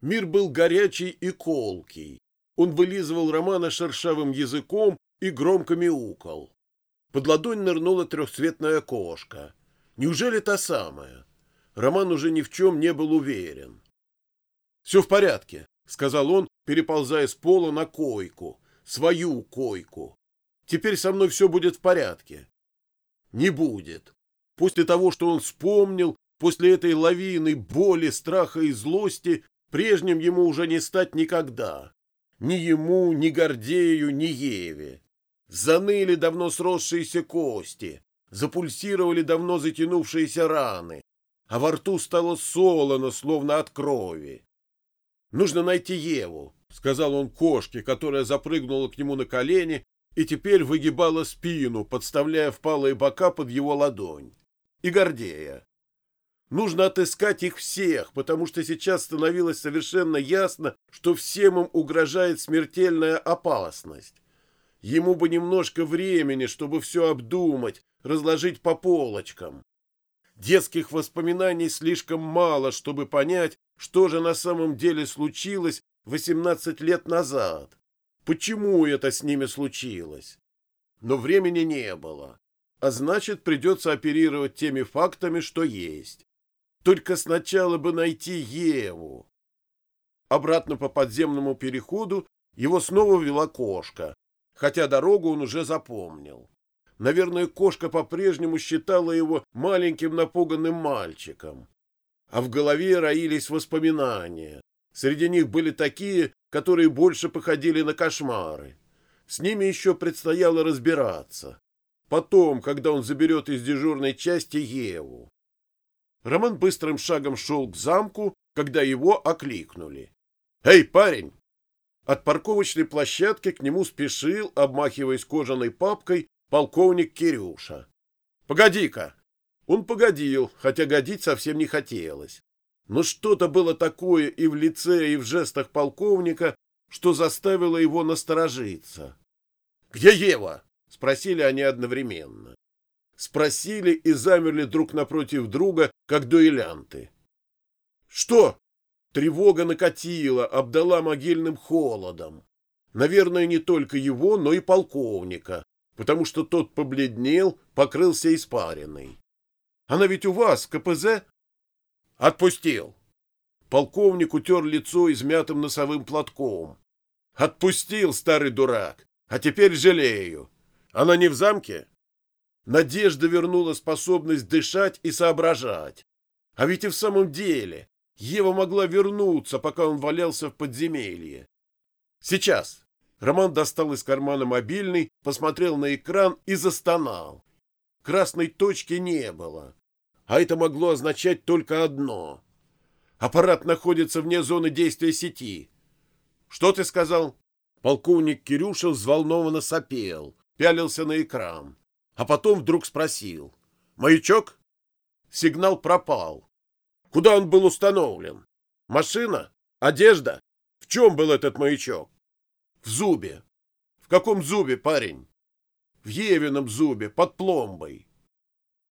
Мир был горячий и колкий. Он вылизывал Романа шершавым языком и громко мяукал. Под ладонь нырнула трехцветная кошка. Неужели та самая? Роман уже ни в чем не был уверен. — Все в порядке, — сказал он, переползая с пола на койку, свою койку. — Теперь со мной все будет в порядке. — Не будет. После того, что он вспомнил, после этой лавины боли, страха и злости, прежним ему уже не стать никогда. Ни ему, ни Гордею, ни Еве. Заныли давно сросшиеся кости, запульсировали давно затянувшиеся раны, а во рту стало солоно, словно от крови. «Нужно найти Еву», — сказал он кошке, которая запрыгнула к нему на колени и теперь выгибала спину, подставляя впалые бока под его ладонь. И Гордея. Нужно отыскать их всех, потому что сейчас становилось совершенно ясно, что всем им угрожает смертельная опасность. Ему бы немножко времени, чтобы все обдумать, разложить по полочкам. Детских воспоминаний слишком мало, чтобы понять, что же на самом деле случилось 18 лет назад. Почему это с ними случилось? Но времени не было. А значит, придется оперировать теми фактами, что есть. Только сначала бы найти Еву. Обратно по подземному переходу его снова вела кошка, хотя дорогу он уже запомнил. Наверное, кошка по-прежнему считала его маленьким напуганным мальчиком. А в голове роились воспоминания. Среди них были такие, которые больше походили на кошмары. С ними еще предстояло разбираться. Потом, когда он заберет из дежурной части Еву. Роман быстрым шагом шел к замку, когда его окликнули. «Эй, парень!» От парковочной площадки к нему спешил, обмахиваясь кожаной папкой, полковник Кирюша. «Погоди-ка!» Он погодил, хотя годить совсем не хотелось. Но что-то было такое и в лице, и в жестах полковника, что заставило его насторожиться. «Где Ева?» — спросили они одновременно. Спросили и замерли друг напротив друга, как дуэлянты. «Что?» Тревога накатила, обдала могильным холодом. Наверное, не только его, но и полковника, потому что тот побледнел, покрылся испариной. Она ведь у вас, КПЗ? Отпустил. Полковник утер лицо измятым носовым платком. Отпустил, старый дурак. А теперь жалею. Она не в замке? Надежда вернула способность дышать и соображать. А ведь и в самом деле Ева могла вернуться, пока он валялся в подземелье. Сейчас. Роман достал из кармана мобильный, посмотрел на экран и застонал. Красной точки не было. А это могло означать только одно. Аппарат находится вне зоны действия сети. Что ты сказал? Полковник Кирюша взволнованно сопел, пялился на экран. А потом вдруг спросил. Маячок? Сигнал пропал. Куда он был установлен? Машина? Одежда? В чем был этот маячок? В зубе. В каком зубе, парень? В Евином зубе, под пломбой.